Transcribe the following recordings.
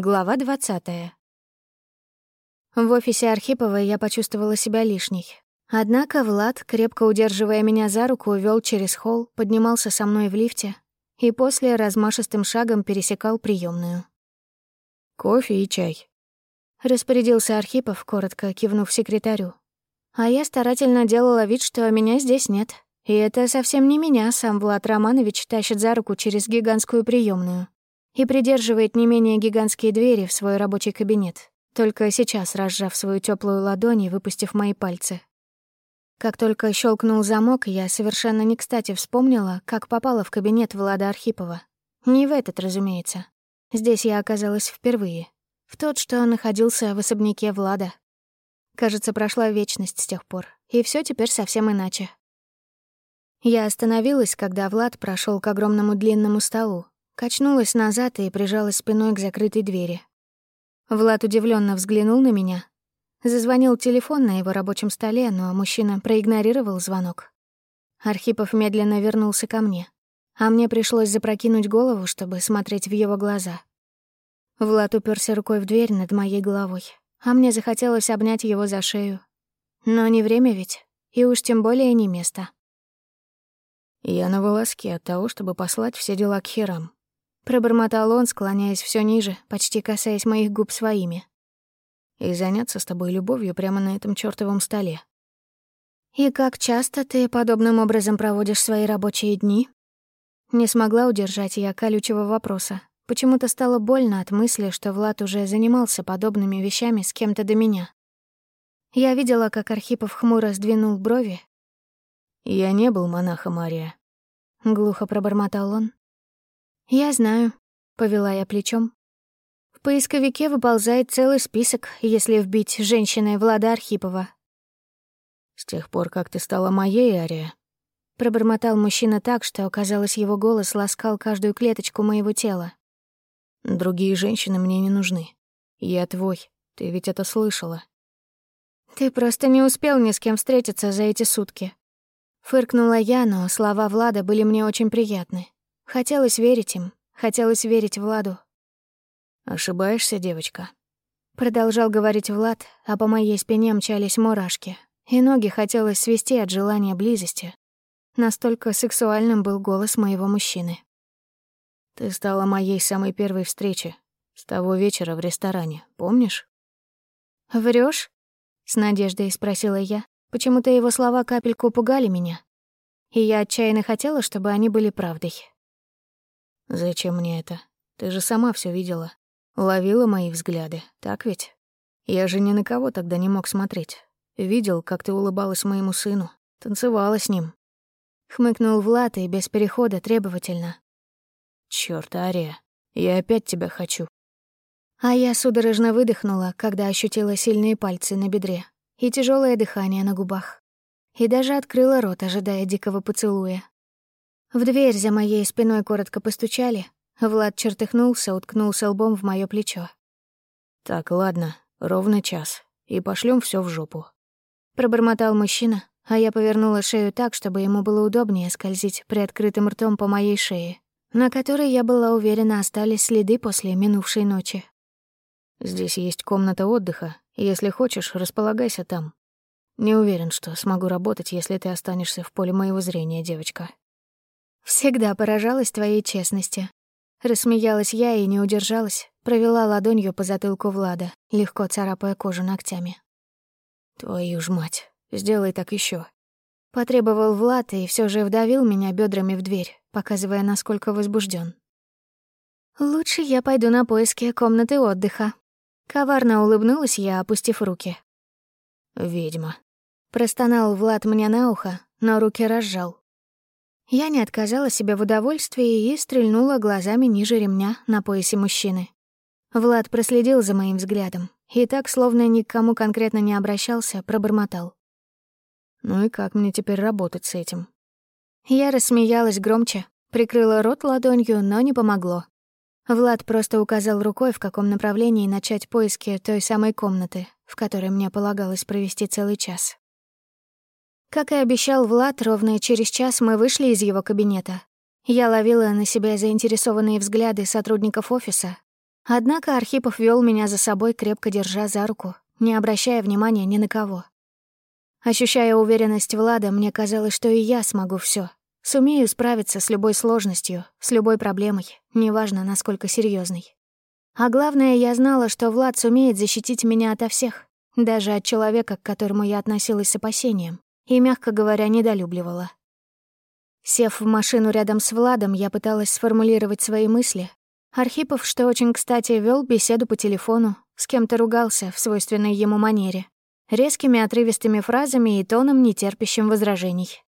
Глава 20. В офисе Архипова я почувствовала себя лишней. Однако Влад, крепко удерживая меня за руку, вел через холл, поднимался со мной в лифте и после размашистым шагом пересекал приемную. «Кофе и чай», — распорядился Архипов, коротко кивнув секретарю. А я старательно делала вид, что меня здесь нет. И это совсем не меня сам Влад Романович тащит за руку через гигантскую приемную и придерживает не менее гигантские двери в свой рабочий кабинет, только сейчас разжав свою теплую ладонь и выпустив мои пальцы. Как только щелкнул замок, я совершенно не кстати вспомнила, как попала в кабинет Влада Архипова. Не в этот, разумеется. Здесь я оказалась впервые. В тот, что находился в особняке Влада. Кажется, прошла вечность с тех пор, и все теперь совсем иначе. Я остановилась, когда Влад прошел к огромному длинному столу, Качнулась назад и прижалась спиной к закрытой двери. Влад удивленно взглянул на меня. Зазвонил телефон на его рабочем столе, но мужчина проигнорировал звонок. Архипов медленно вернулся ко мне, а мне пришлось запрокинуть голову, чтобы смотреть в его глаза. Влад уперся рукой в дверь над моей головой, а мне захотелось обнять его за шею. Но не время ведь, и уж тем более не место. Я на волоске от того, чтобы послать все дела к херам. Пробормотал он, склоняясь все ниже, почти касаясь моих губ своими. И заняться с тобой любовью прямо на этом чёртовом столе. «И как часто ты подобным образом проводишь свои рабочие дни?» Не смогла удержать я колючего вопроса. Почему-то стало больно от мысли, что Влад уже занимался подобными вещами с кем-то до меня. Я видела, как Архипов хмуро сдвинул брови. «Я не был монахом, Мария», — глухо пробормотал он, «Я знаю», — повела я плечом. В поисковике выползает целый список, если вбить женщиной Влада Архипова. «С тех пор, как ты стала моей, Ария», — пробормотал мужчина так, что, казалось, его голос ласкал каждую клеточку моего тела. «Другие женщины мне не нужны. Я твой. Ты ведь это слышала». «Ты просто не успел ни с кем встретиться за эти сутки». Фыркнула я, но слова Влада были мне очень приятны. Хотелось верить им, хотелось верить Владу. «Ошибаешься, девочка», — продолжал говорить Влад, а по моей спине мчались мурашки, и ноги хотелось свести от желания близости. Настолько сексуальным был голос моего мужчины. «Ты стала моей самой первой встречи. С того вечера в ресторане, помнишь?» Врешь? с надеждой спросила я. Почему-то его слова капельку пугали меня. И я отчаянно хотела, чтобы они были правдой. «Зачем мне это? Ты же сама все видела. Ловила мои взгляды, так ведь? Я же ни на кого тогда не мог смотреть. Видел, как ты улыбалась моему сыну, танцевала с ним». Хмыкнул Влад и без перехода требовательно. «Чёрт, Ария, я опять тебя хочу». А я судорожно выдохнула, когда ощутила сильные пальцы на бедре и тяжелое дыхание на губах. И даже открыла рот, ожидая дикого поцелуя. В дверь за моей спиной коротко постучали. Влад чертыхнулся, уткнулся лбом в моё плечо. «Так, ладно, ровно час, и пошлём всё в жопу». Пробормотал мужчина, а я повернула шею так, чтобы ему было удобнее скользить приоткрытым ртом по моей шее, на которой, я была уверена, остались следы после минувшей ночи. «Здесь есть комната отдыха. Если хочешь, располагайся там. Не уверен, что смогу работать, если ты останешься в поле моего зрения, девочка». Всегда поражалась твоей честности. Рассмеялась я и не удержалась, провела ладонью по затылку Влада, легко царапая кожу ногтями. «Твою ж мать, сделай так еще. Потребовал Влад и все же вдавил меня бедрами в дверь, показывая, насколько возбужден. «Лучше я пойду на поиски комнаты отдыха». Коварно улыбнулась я, опустив руки. «Ведьма». Простонал Влад мне на ухо, но руки разжал. Я не отказала себе в удовольствии и стрельнула глазами ниже ремня на поясе мужчины. Влад проследил за моим взглядом и так, словно ни к кому конкретно не обращался, пробормотал. «Ну и как мне теперь работать с этим?» Я рассмеялась громче, прикрыла рот ладонью, но не помогло. Влад просто указал рукой, в каком направлении начать поиски той самой комнаты, в которой мне полагалось провести целый час. Как и обещал Влад, ровно через час мы вышли из его кабинета. Я ловила на себя заинтересованные взгляды сотрудников офиса, Однако Архипов вел меня за собой, крепко держа за руку, не обращая внимания ни на кого. Ощущая уверенность Влада, мне казалось, что и я смогу все, Сумею справиться с любой сложностью, с любой проблемой, неважно, насколько серьезной. А главное, я знала, что Влад сумеет защитить меня ото всех, даже от человека, к которому я относилась с опасением и, мягко говоря, недолюбливала. Сев в машину рядом с Владом, я пыталась сформулировать свои мысли. Архипов, что очень кстати, вел беседу по телефону, с кем-то ругался в свойственной ему манере, резкими отрывистыми фразами и тоном, нетерпящим возражений.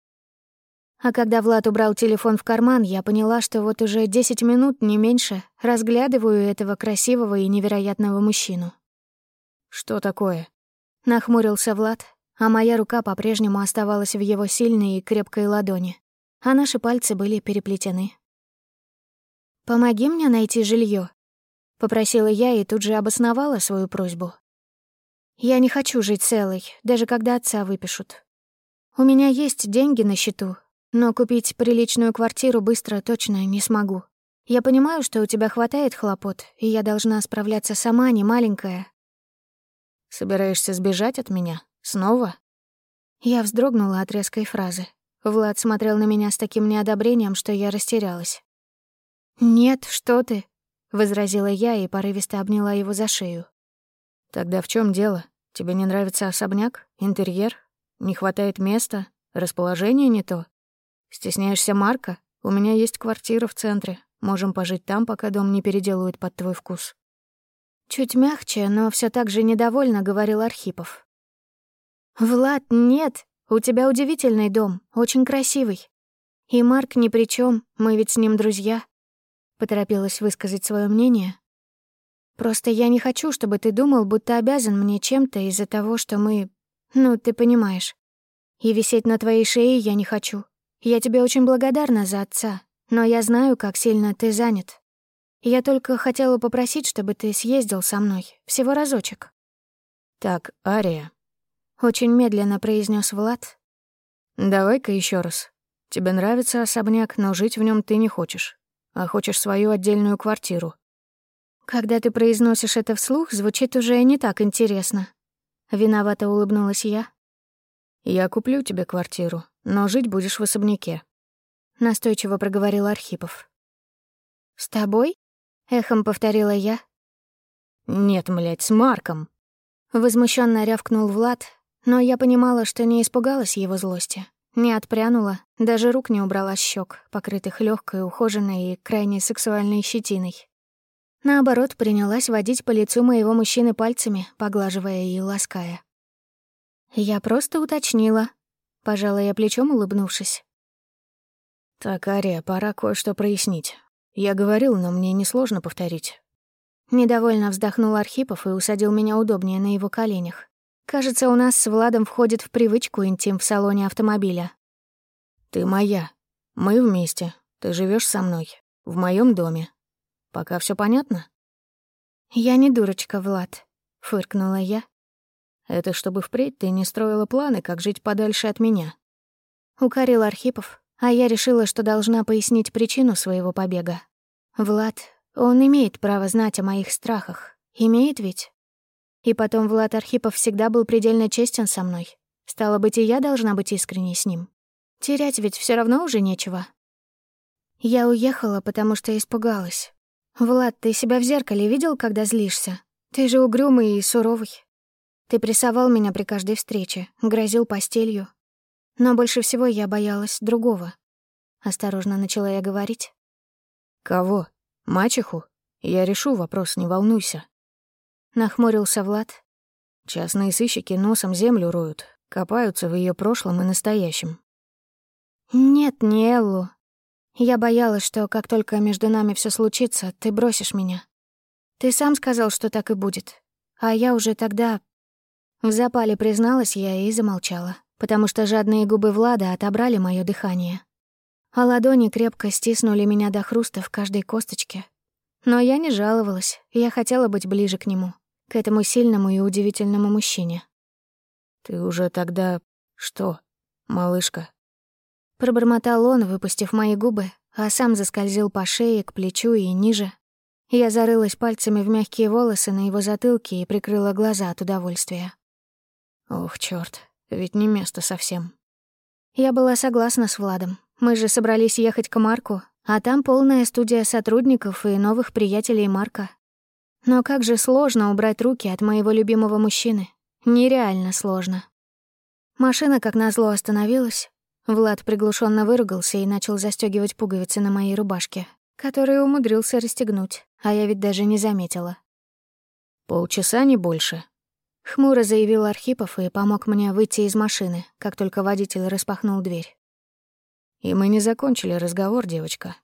А когда Влад убрал телефон в карман, я поняла, что вот уже 10 минут, не меньше, разглядываю этого красивого и невероятного мужчину. «Что такое?» — нахмурился Влад, а моя рука по-прежнему оставалась в его сильной и крепкой ладони, а наши пальцы были переплетены. «Помоги мне найти жилье, попросила я и тут же обосновала свою просьбу. «Я не хочу жить целой, даже когда отца выпишут. У меня есть деньги на счету, но купить приличную квартиру быстро точно не смогу. Я понимаю, что у тебя хватает хлопот, и я должна справляться сама, не маленькая. Собираешься сбежать от меня? Снова? Я вздрогнула от резкой фразы. Влад смотрел на меня с таким неодобрением, что я растерялась. «Нет, что ты?» — возразила я и порывисто обняла его за шею. «Тогда в чем дело? Тебе не нравится особняк? Интерьер? Не хватает места? Расположение не то? Стесняешься Марка? У меня есть квартира в центре. Можем пожить там, пока дом не переделают под твой вкус». Чуть мягче, но все так же недовольно говорил Архипов. «Влад, нет, у тебя удивительный дом, очень красивый. И Марк ни при чем, мы ведь с ним друзья», — поторопилась высказать свое мнение. «Просто я не хочу, чтобы ты думал, будто обязан мне чем-то из-за того, что мы... Ну, ты понимаешь. И висеть на твоей шее я не хочу. Я тебе очень благодарна за отца, но я знаю, как сильно ты занят. Я только хотела попросить, чтобы ты съездил со мной. Всего разочек». «Так, Ария», — очень медленно произнес Влад. «Давай-ка еще раз. Тебе нравится особняк, но жить в нем ты не хочешь, а хочешь свою отдельную квартиру». «Когда ты произносишь это вслух, звучит уже не так интересно». Виновато улыбнулась я. «Я куплю тебе квартиру, но жить будешь в особняке», — настойчиво проговорил Архипов. «С тобой?» — эхом повторила я. «Нет, млядь, с Марком!» Возмущенно рявкнул Влад, но я понимала, что не испугалась его злости, не отпрянула, даже рук не убрала с щек, покрытых легкой, ухоженной и крайне сексуальной щетиной. Наоборот, принялась водить по лицу моего мужчины пальцами, поглаживая и лаская. Я просто уточнила, Пожала я плечом, улыбнувшись. «Так, Ария, пора кое-что прояснить. Я говорил, но мне несложно повторить». Недовольно вздохнул Архипов и усадил меня удобнее на его коленях. Кажется, у нас с Владом входит в привычку интим в салоне автомобиля. «Ты моя. Мы вместе. Ты живешь со мной. В моем доме. Пока все понятно?» «Я не дурочка, Влад», — фыркнула я, это чтобы впредь ты не строила планы, как жить подальше от меня. Укорил Архипов, а я решила, что должна пояснить причину своего побега. Влад, он имеет право знать о моих страхах. Имеет ведь? И потом Влад Архипов всегда был предельно честен со мной. Стало быть, и я должна быть искренней с ним. Терять ведь все равно уже нечего. Я уехала, потому что испугалась. «Влад, ты себя в зеркале видел, когда злишься? Ты же угрюмый и суровый. Ты прессовал меня при каждой встрече, грозил постелью. Но больше всего я боялась другого. Осторожно начала я говорить. «Кого? Мачеху? Я решу вопрос, не волнуйся». Нахмурился Влад. Частные сыщики носом землю роют, копаются в ее прошлом и настоящем. «Нет, не Эллу. Я боялась, что как только между нами все случится, ты бросишь меня. Ты сам сказал, что так и будет. А я уже тогда в запале призналась я и замолчала, потому что жадные губы Влада отобрали мое дыхание. А ладони крепко стиснули меня до хруста в каждой косточке. Но я не жаловалась, я хотела быть ближе к нему, к этому сильному и удивительному мужчине. «Ты уже тогда... что, малышка?» Пробормотал он, выпустив мои губы, а сам заскользил по шее, к плечу и ниже. Я зарылась пальцами в мягкие волосы на его затылке и прикрыла глаза от удовольствия. Ох, чёрт, ведь не место совсем. Я была согласна с Владом. Мы же собрались ехать к Марку, а там полная студия сотрудников и новых приятелей Марка. Но как же сложно убрать руки от моего любимого мужчины. Нереально сложно. Машина, как назло, остановилась. Влад приглушенно выругался и начал застегивать пуговицы на моей рубашке, которые умудрился расстегнуть, а я ведь даже не заметила. «Полчаса, не больше», — хмуро заявил Архипов и помог мне выйти из машины, как только водитель распахнул дверь. «И мы не закончили разговор, девочка».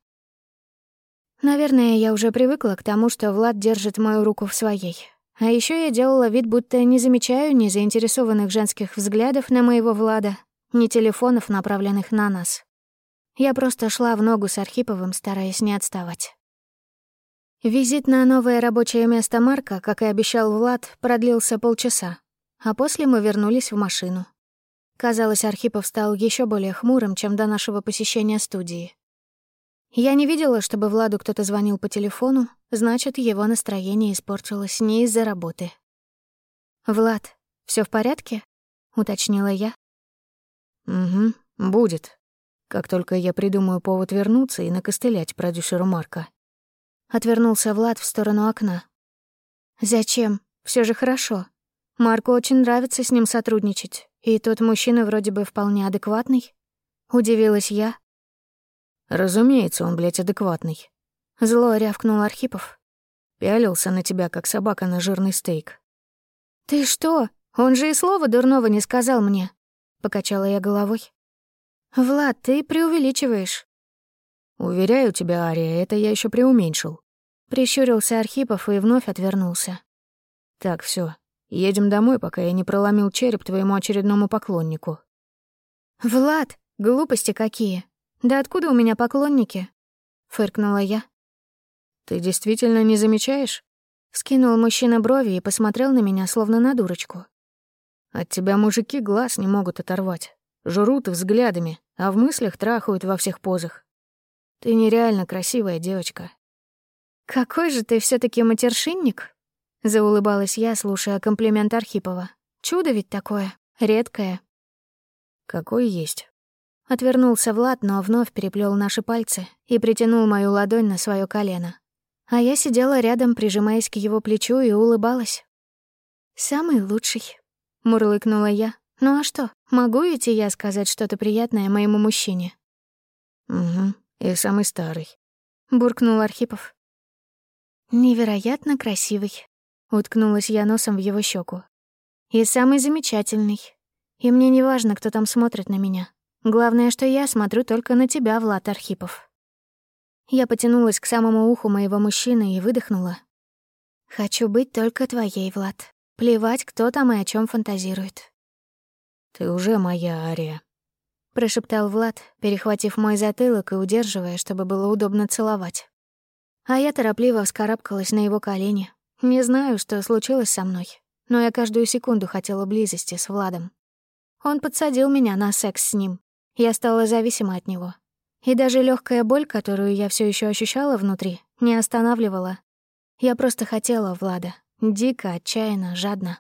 Наверное, я уже привыкла к тому, что Влад держит мою руку в своей, а еще я делала вид, будто не замечаю ни заинтересованных женских взглядов на моего Влада, ни телефонов, направленных на нас. Я просто шла в ногу с Архиповым, стараясь не отставать. Визит на новое рабочее место Марка, как и обещал Влад, продлился полчаса, а после мы вернулись в машину. Казалось, Архипов стал еще более хмурым, чем до нашего посещения студии. Я не видела, чтобы Владу кто-то звонил по телефону, значит, его настроение испортилось не из-за работы. «Влад, все в порядке?» — уточнила я. «Угу, будет. Как только я придумаю повод вернуться и накостылять продюсеру Марка». Отвернулся Влад в сторону окна. «Зачем? Все же хорошо. Марку очень нравится с ним сотрудничать, и тот мужчина вроде бы вполне адекватный». Удивилась я, Разумеется, он, блядь, адекватный. Зло рявкнул Архипов. Пялился на тебя, как собака на жирный стейк. «Ты что? Он же и слова дурного не сказал мне», — покачала я головой. «Влад, ты преувеличиваешь». «Уверяю тебя, Ария, это я еще преуменьшил». Прищурился Архипов и вновь отвернулся. «Так, все, едем домой, пока я не проломил череп твоему очередному поклоннику». «Влад, глупости какие. «Да откуда у меня поклонники?» — фыркнула я. «Ты действительно не замечаешь?» Скинул мужчина брови и посмотрел на меня, словно на дурочку. «От тебя мужики глаз не могут оторвать. Жрут взглядами, а в мыслях трахают во всех позах. Ты нереально красивая девочка». «Какой же ты все таки матершинник?» — заулыбалась я, слушая комплимент Архипова. «Чудо ведь такое, редкое». «Какой есть». Отвернулся Влад, но вновь переплел наши пальцы и притянул мою ладонь на свое колено. А я сидела рядом, прижимаясь к его плечу, и улыбалась. «Самый лучший», — мурлыкнула я. «Ну а что, могу ведь и я сказать что-то приятное моему мужчине?» «Угу, и самый старый», — буркнул Архипов. «Невероятно красивый», — уткнулась я носом в его щеку. «И самый замечательный. И мне не важно, кто там смотрит на меня. Главное, что я смотрю только на тебя, Влад Архипов. Я потянулась к самому уху моего мужчины и выдохнула. Хочу быть только твоей, Влад. Плевать, кто там и о чем фантазирует. Ты уже моя, Ария. Прошептал Влад, перехватив мой затылок и удерживая, чтобы было удобно целовать. А я торопливо вскарабкалась на его колени. Не знаю, что случилось со мной, но я каждую секунду хотела близости с Владом. Он подсадил меня на секс с ним, я стала зависима от него. И даже легкая боль, которую я все еще ощущала внутри, не останавливала. Я просто хотела Влада. Дико, отчаянно, жадно.